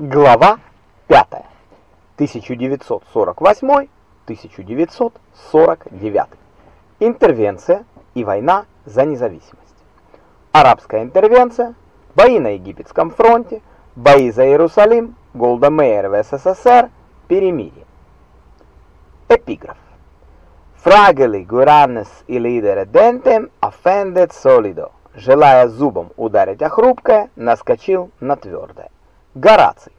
Глава 5. 1948-1949. Интервенция и война за независимость. Арабская интервенция, бои на египетском фронте, бои за Иерусалим, Голда Меир в СССР, перемирие. Эпиграф. Фрагели гуранес и лидере дентем offended солидо. Желая зубом ударить о хрупкое, наскочил на твердое. Гораций.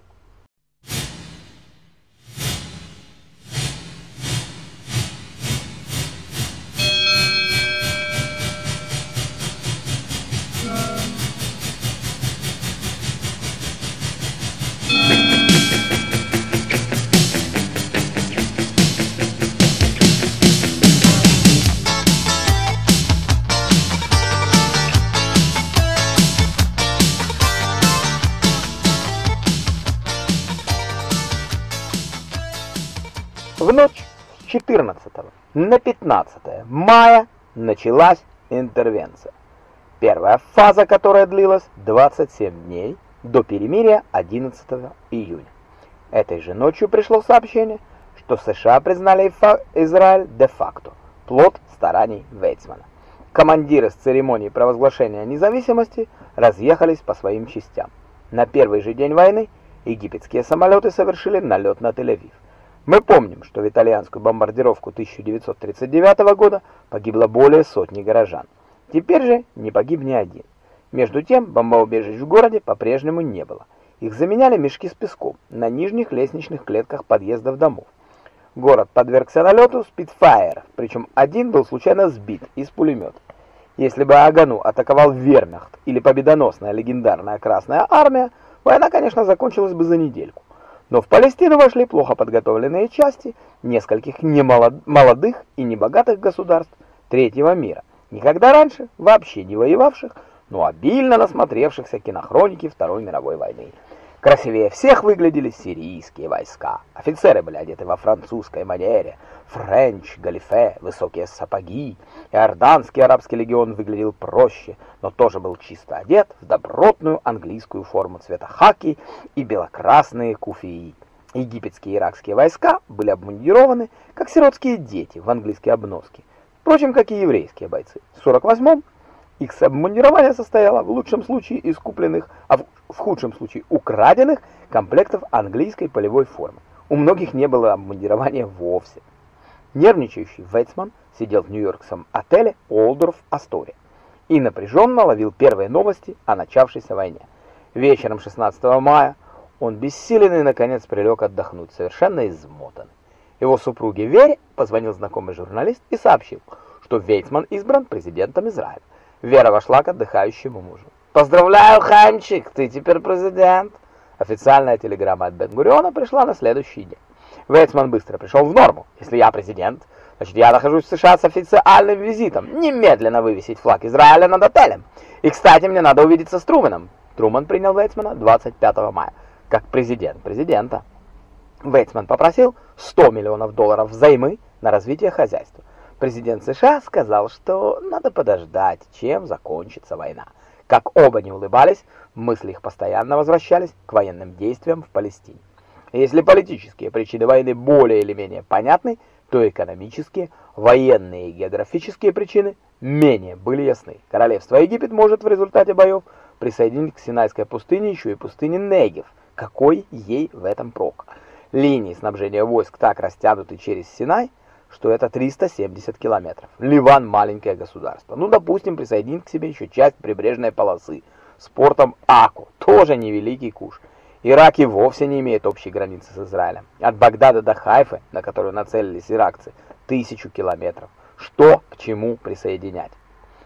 В ночь с 14 на 15 мая началась интервенция. Первая фаза, которая длилась 27 дней до перемирия 11 июня. Этой же ночью пришло сообщение, что США признали Израиль де-факто, плод стараний Вейцмана. Командиры с церемонии провозглашения независимости разъехались по своим частям. На первый же день войны египетские самолеты совершили налет на Тель-Авив. Мы помним, что в итальянскую бомбардировку 1939 года погибло более сотни горожан. Теперь же не погиб ни один. Между тем, бомбоубежищ в городе по-прежнему не было. Их заменяли мешки с песком на нижних лестничных клетках подъездов домов. Город подвергся налету спидфайеров, причем один был случайно сбит из пулемета. Если бы Агану атаковал Вермахт или победоносная легендарная Красная Армия, война, конечно, закончилась бы за недельку. Но в Палестину вошли плохо подготовленные части нескольких немолодых и небогатых государств третьего мира, никогда раньше вообще не воевавших, но обильно насмотревшихся кинохроники Второй мировой войны. Красивее всех выглядели сирийские войска. Офицеры были одеты во французской манере, френч, галифе, высокие сапоги. Иорданский арабский легион выглядел проще, но тоже был чисто одет в добротную английскую форму цвета хаки и белокрасные куфии. Египетские и иракские войска были обмундированы, как сиротские дети в английские обноски, впрочем, как и еврейские бойцы. В 48-м их обмундирование состояло в лучшем случае из купленных, а в худшем случае украденных комплектов английской полевой формы. У многих не было обмундирования вовсе. Нервничающий Вейцман сидел в нью-йоркском отеле Олдорф Астория и напряженно ловил первые новости о начавшейся войне. Вечером 16 мая он бессиленный наконец прилег отдохнуть, совершенно измотанный. Его супруге Вере позвонил знакомый журналист и сообщил, что Вейцман избран президентом Израиля. Вера вошла к отдыхающему мужу. «Поздравляю, Хаймчик, ты теперь президент!» Официальная телеграмма от Бен-Гуриона пришла на следующий день. Вейцман быстро пришел в норму. «Если я президент, значит я нахожусь в США с официальным визитом. Немедленно вывесить флаг Израиля над отелем. И, кстати, мне надо увидеться с Трумэном». Трумэн принял Вейцмана 25 мая, как президент президента. Вейцман попросил 100 миллионов долларов взаймы на развитие хозяйства. Президент США сказал, что надо подождать, чем закончится война. Как оба не улыбались, мысли их постоянно возвращались к военным действиям в Палестине. Если политические причины войны более или менее понятны, то экономические, военные и географические причины менее были ясны. Королевство Египет может в результате боев присоединить к Синайской пустыне еще и пустыне Негев. Какой ей в этом прок? Линии снабжения войск так растянуты через Синай, что это 370 километров. Ливан – маленькое государство. Ну, допустим, присоединить к себе еще часть прибрежной полосы с портом Аку, тоже невеликий куш. Ирак и вовсе не имеет общей границы с Израилем. От Багдада до Хайфы, на которую нацелились иракцы, тысячу километров. Что к чему присоединять?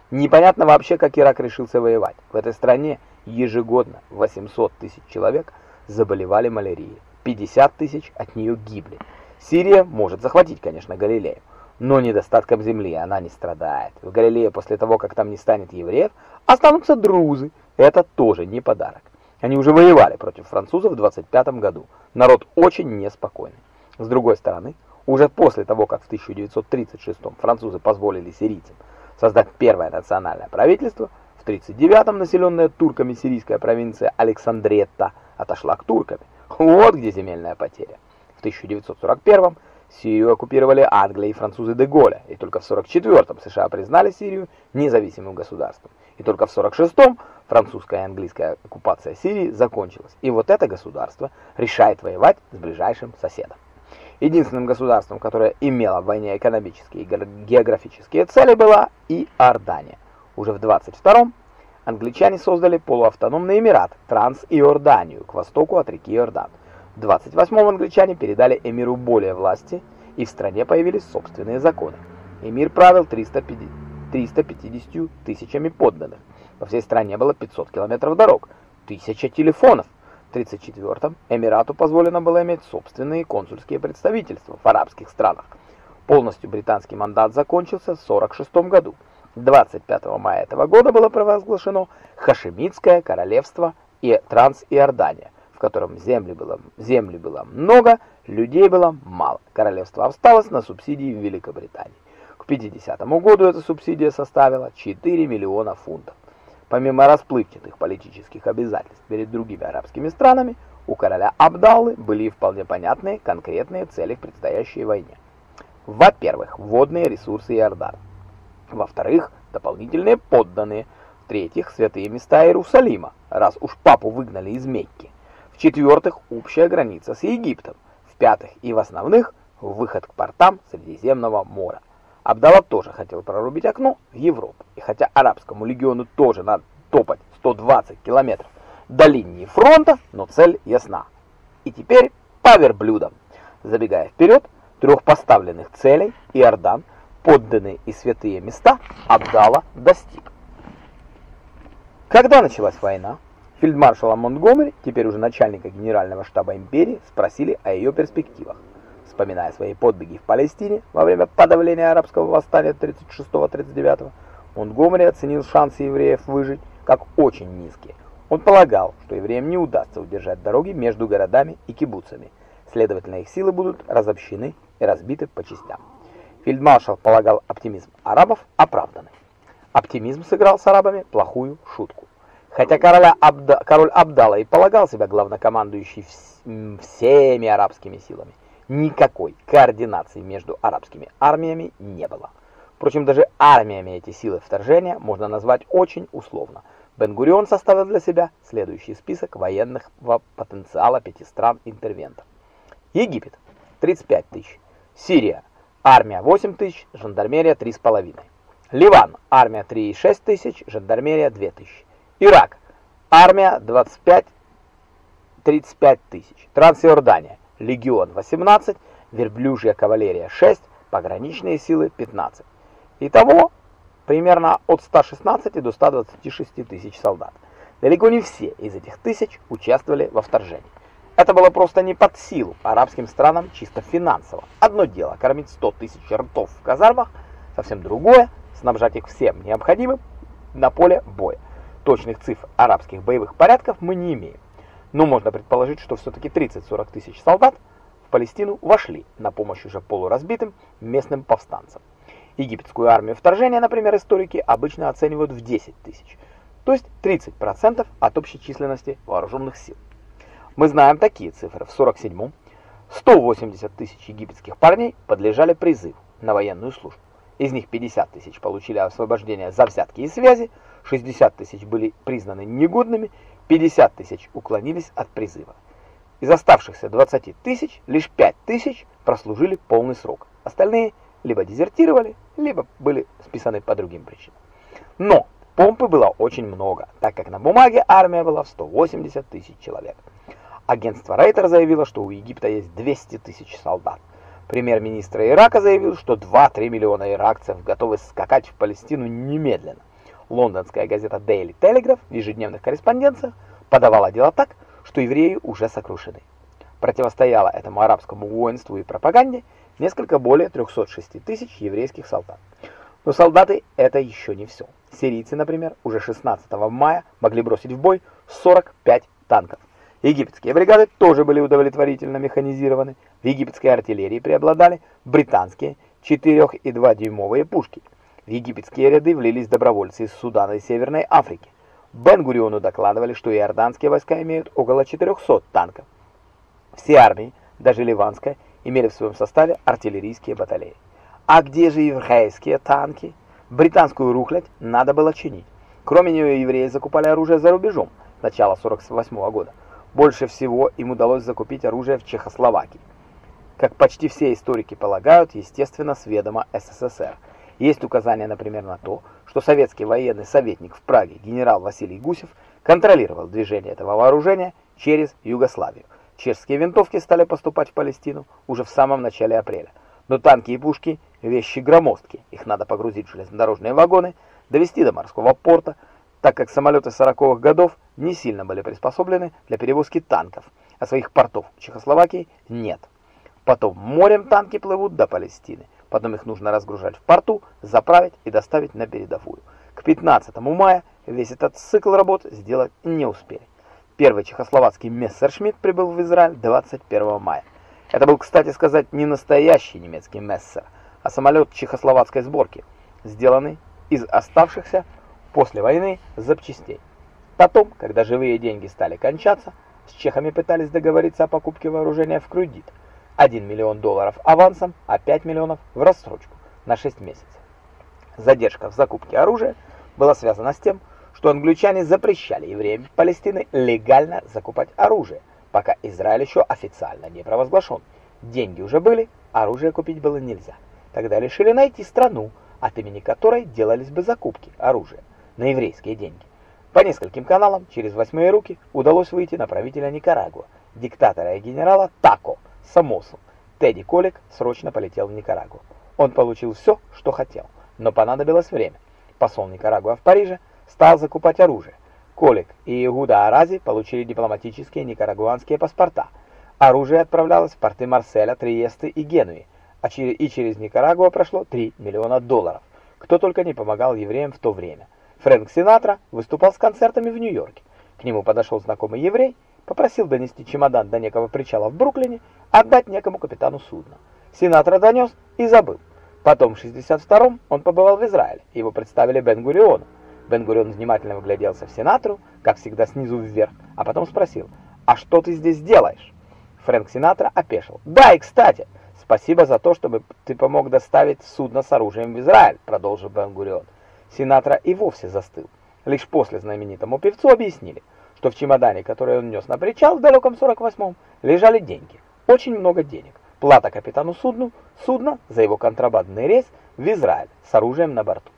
Непонятно вообще, как Ирак решился воевать. В этой стране ежегодно 800 тысяч человек заболевали малярией. 50 тысяч от нее гибли. Сирия может захватить, конечно, Галилею, но недостатком земли она не страдает. В Галилее после того, как там не станет евреев, останутся друзы. Это тоже не подарок. Они уже воевали против французов в 25 году. Народ очень неспокойный. С другой стороны, уже после того, как в 1936 французы позволили сирийцам создать первое национальное правительство, в 1939 населенная турками сирийская провинция Александретта отошла к туркам. Вот где земельная потеря. В 1941 Сирию оккупировали Англия и французы де Голля, и только в 1944-м США признали Сирию независимым государством. И только в 1946-м французская и английская оккупация Сирии закончилась. И вот это государство решает воевать с ближайшим соседом. Единственным государством, которое имело в войне экономические и географические цели, была Иордания. Уже в 22-м англичане создали полуавтономный эмират Транс-Иорданию к востоку от реки Иордан. В 28-м англичане передали эмиру более власти, и в стране появились собственные законы. Эмир правил 350, 350 тысячами подданных. Во всей стране было 500 километров дорог, тысяча телефонов. В 34-м Эмирату позволено было иметь собственные консульские представительства в арабских странах. Полностью британский мандат закончился в 46 году. 25 мая этого года было провозглашено Хашемитское королевство и Транс-Иордания котором земли было, земли было много, людей было мало. Королевство осталось на субсидии в Великобритании. К 50 году эта субсидия составила 4 миллиона фунтов. Помимо расплывчатых политических обязательств перед другими арабскими странами, у короля Абдаллы были вполне понятные конкретные цели в предстоящей войне. Во-первых, водные ресурсы Иордана. Во-вторых, дополнительные подданные. В-третьих, святые места Иерусалима, раз уж папу выгнали из Мекки. В-четвертых, общая граница с Египтом. В-пятых и в основных, выход к портам Средиземного моря. Абдалла тоже хотел прорубить окно в Европу. И хотя арабскому легиону тоже надо топать 120 километров до линии фронта, но цель ясна. И теперь по верблюдам. Забегая вперед, трех поставленных целей Иордан, подданные и святые места Абдалла достиг. Когда началась война? Фельдмаршала Монтгомери, теперь уже начальника генерального штаба империи, спросили о ее перспективах. Вспоминая свои подвиги в Палестине во время подавления арабского восстания 36-39, Монтгомери оценил шансы евреев выжить как очень низкие. Он полагал, что евреям не удастся удержать дороги между городами и кибуцами, следовательно, их силы будут разобщены и разбиты по частям. Фельдмаршал полагал оптимизм арабов оправданным. Оптимизм сыграл с арабами плохую шутку. Хотя короля Абда, король Абдала и полагал себя главнокомандующий вс, всеми арабскими силами, никакой координации между арабскими армиями не было. Впрочем, даже армиями эти силы вторжения можно назвать очень условно. Бен-Гурион составил для себя следующий список военного потенциала пяти стран-интервентов. Египет – 35 тысяч. Сирия – армия 8 тысяч, жандармерия 3,5. Ливан – армия 3,6 тысяч, жандармерия 2 тысячи. Ирак. Армия 25-35 тысяч. Трансиордания. Легион 18, верблюжья кавалерия 6, пограничные силы 15. Итого примерно от 116 до 126 тысяч солдат. Далеко не все из этих тысяч участвовали во вторжении. Это было просто не под силу арабским странам чисто финансово. Одно дело кормить 100 тысяч ртов в казармах, совсем другое снабжать их всем необходимым на поле боя. Точных цифр арабских боевых порядков мы не имеем, но можно предположить, что все-таки 30-40 тысяч солдат в Палестину вошли на помощь уже полуразбитым местным повстанцам. Египетскую армию вторжения, например, историки обычно оценивают в 10 тысяч, то есть 30% от общей численности вооруженных сил. Мы знаем такие цифры. В 47-м 180 тысяч египетских парней подлежали призыву на военную службу. Из них 50 тысяч получили освобождение за взятки и связи, 60 тысяч были признаны негодными, 50 тысяч уклонились от призыва. Из оставшихся 20 тысяч лишь 5 тысяч прослужили полный срок. Остальные либо дезертировали, либо были списаны по другим причинам. Но помпы было очень много, так как на бумаге армия была в 180 тысяч человек. Агентство Рейтер заявило, что у Египта есть 200 тысяч солдат. Премьер-министр Ирака заявил, что 2-3 миллиона иракцев готовы скакать в Палестину немедленно. Лондонская газета Daily Telegraph в ежедневных корреспонденциях подавала дело так, что евреи уже сокрушены. Противостояло этому арабскому воинству и пропаганде несколько более 306 тысяч еврейских солдат. Но солдаты это еще не все. Сирийцы, например, уже 16 мая могли бросить в бой 45 танков. Египетские бригады тоже были удовлетворительно механизированы. В египетской артиллерии преобладали британские 4,2 дюймовые пушки – в египетские ряды влились добровольцы из Судана и Северной Африки. Бен-Гуриону докладывали, что иорданские войска имеют около 400 танков. Все армии, даже ливанская, имели в своем составе артиллерийские батареи. А где же еврейские танки? Британскую рухлядь надо было чинить. Кроме нее евреи закупали оружие за рубежом с начала 48 -го года. Больше всего им удалось закупить оружие в Чехословакии. Как почти все историки полагают, естественно, с ведома СССР. Есть указания, например, на то, что советский военный советник в Праге генерал Василий Гусев контролировал движение этого вооружения через Югославию. Чешские винтовки стали поступать в Палестину уже в самом начале апреля. Но танки и пушки – вещи громоздкие, их надо погрузить в железнодорожные вагоны, довести до морского порта, так как самолеты 40-х годов не сильно были приспособлены для перевозки танков, а своих портов в Чехословакии нет. Потом морем танки плывут до Палестины, потом их нужно разгружать в порту, заправить и доставить на передовую. К 15 мая весь этот цикл работ сделать не успели. Первый чехословацкий Мессершмитт прибыл в Израиль 21 мая. Это был, кстати сказать, не настоящий немецкий Мессер, а самолет чехословацкой сборки, сделанный из оставшихся после войны запчастей. Потом, когда живые деньги стали кончаться, с чехами пытались договориться о покупке вооружения в кредит. 1 миллион долларов авансом, а 5 миллионов в рассрочку на 6 месяцев. Задержка в закупке оружия была связана с тем, что англичане запрещали евреям Палестины легально закупать оружие, пока Израиль еще официально не провозглашен. Деньги уже были, оружие купить было нельзя. Тогда решили найти страну, от имени которой делались бы закупки оружия на еврейские деньги. По нескольким каналам через восьмые руки удалось выйти на правителя Никарагуа, диктатора и генерала Тако Самосу. Тедди Колик срочно полетел в Никарагуа. Он получил все, что хотел, но понадобилось время. Посол Никарагуа в Париже стал закупать оружие. Колик и Игуда Арази получили дипломатические никарагуанские паспорта. Оружие отправлялось в порты Марселя, Триесты и Генуи, а через, и через Никарагуа прошло 3 миллиона долларов. Кто только не помогал евреям в то время. Фрэнк Синатра выступал с концертами в Нью-Йорке. К нему подошел знакомый еврей, попросил донести чемодан до некого причала в Бруклине, отдать некому капитану судна. Синатра донес и забыл. Потом в 62-м он побывал в Израиле, его представили Бен-Гуриону. Бен-Гурион внимательно вгляделся в Синатру, как всегда снизу вверх, а потом спросил, «А что ты здесь делаешь?» Фрэнк Синатра опешил. «Да, и кстати, спасибо за то, чтобы ты помог доставить судно с оружием в Израиль», продолжил Бен-Гурион. Синатра и вовсе застыл. Лишь после знаменитому певцу объяснили, что в чемодане, который он нес на причал в далеком 48-м, лежали деньги. Очень много денег. Плата капитану судну, судно за его контрабандный рейс в Израиль с оружием на борту.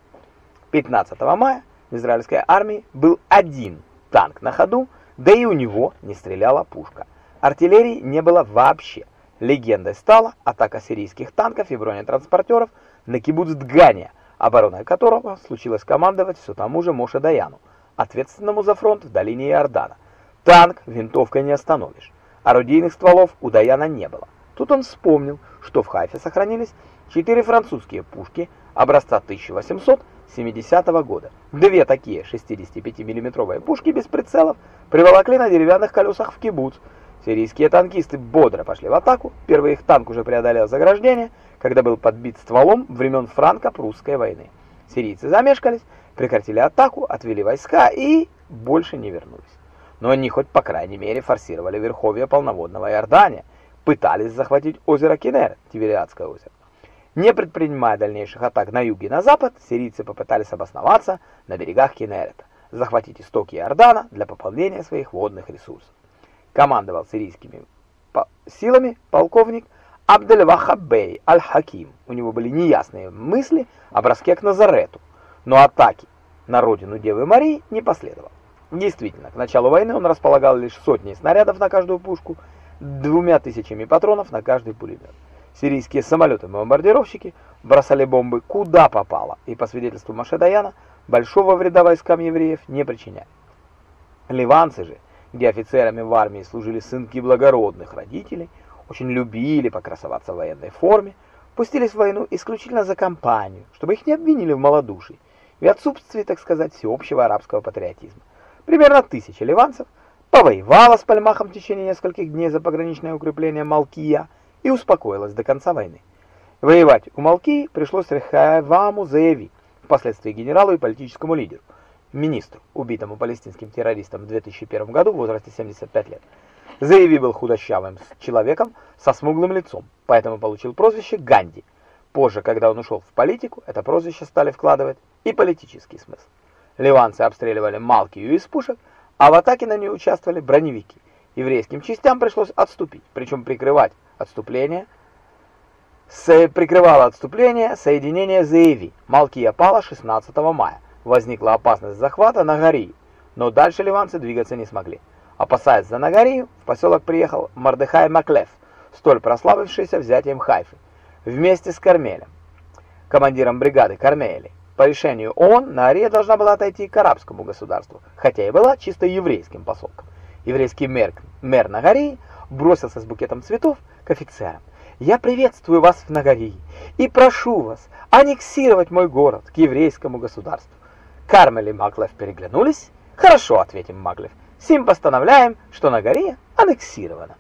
15 мая в израильской армии был один танк на ходу, да и у него не стреляла пушка. Артиллерии не было вообще. Легендой стала атака сирийских танков и бронетранспортеров на кибуц Дгания, обороной которого случилось командовать все тому же Моше Даяну, ответственному за фронт в долине Иордана. Танк винтовкой не остановишь. Орудийных стволов у Даяна не было. Тут он вспомнил, что в Хайфе сохранились четыре французские пушки образца 1800 70 -го года. Две такие 65-миллиметровые пушки без прицелов приволокли на деревянных колесах в кибуц. Сирийские танкисты бодро пошли в атаку. Первый их танк уже преодолел заграждение, когда был подбит стволом времен франко-прусской войны. Сирийцы замешкались, прекратили атаку, отвели войска и больше не вернулись. Но они хоть по крайней мере форсировали верховье полноводного Иордания, пытались захватить озеро Кенер, Тивериадское озеро. Не предпринимая дальнейших атак на юг и на запад, сирийцы попытались обосноваться на берегах Кинерета, захватить истоки Иордана для пополнения своих водных ресурсов. Командовал сирийскими силами полковник Абдель-Вахаб Аль-Хаким. У него были неясные мысли о броске к Назарету, но атаки на родину Девы Марии не последовало. Действительно, к началу войны он располагал лишь сотней снарядов на каждую пушку, двумя тысячами патронов на каждый пулемет. Сирийские самолеты-бомбардировщики бросали бомбы куда попало, и по свидетельству Машедаяна, большого вреда войскам евреев не причиняли. Ливанцы же, где офицерами в армии служили сынки благородных родителей, очень любили покрасоваться в военной форме, пустились в войну исключительно за компанию, чтобы их не обвинили в малодушии и отсутствии, так сказать, всеобщего арабского патриотизма. Примерно тысяча ливанцев повоевала с Пальмахом в течение нескольких дней за пограничное укрепление Малкия, и успокоилась до конца войны. Воевать у Малки пришлось Рехаеваму Заеви, впоследствии генералу и политическому лидеру, министру, убитому палестинским террористом в 2001 году в возрасте 75 лет. Заеви был худощавым человеком со смуглым лицом, поэтому получил прозвище Ганди. Позже, когда он ушел в политику, это прозвище стали вкладывать и политический смысл. Ливанцы обстреливали Малкию из пушек, а в атаке на нее участвовали броневики. Еврейским частям пришлось отступить, причем прикрывать отступление с, прикрывало отступление соединение Заеви. Малкия пала 16 мая. Возникла опасность захвата Нагарии, но дальше ливанцы двигаться не смогли. Опасаясь за Нагарию, в поселок приехал Мардыхай Маклев, столь прославившийся взятием Хайфы, вместе с Кармелем, командиром бригады Кармели. По решению ООН Наария должна была отойти к арабскому государству, хотя и была чисто еврейским поселком. Еврейский мэр, мэр Нагарии бросился с букетом цветов к офицерам. «Я приветствую вас в Нагарии и прошу вас аннексировать мой город к еврейскому государству». Кармель и Маклев переглянулись. «Хорошо», — ответим Маклев. «Сим постановляем, что Нагария аннексирована».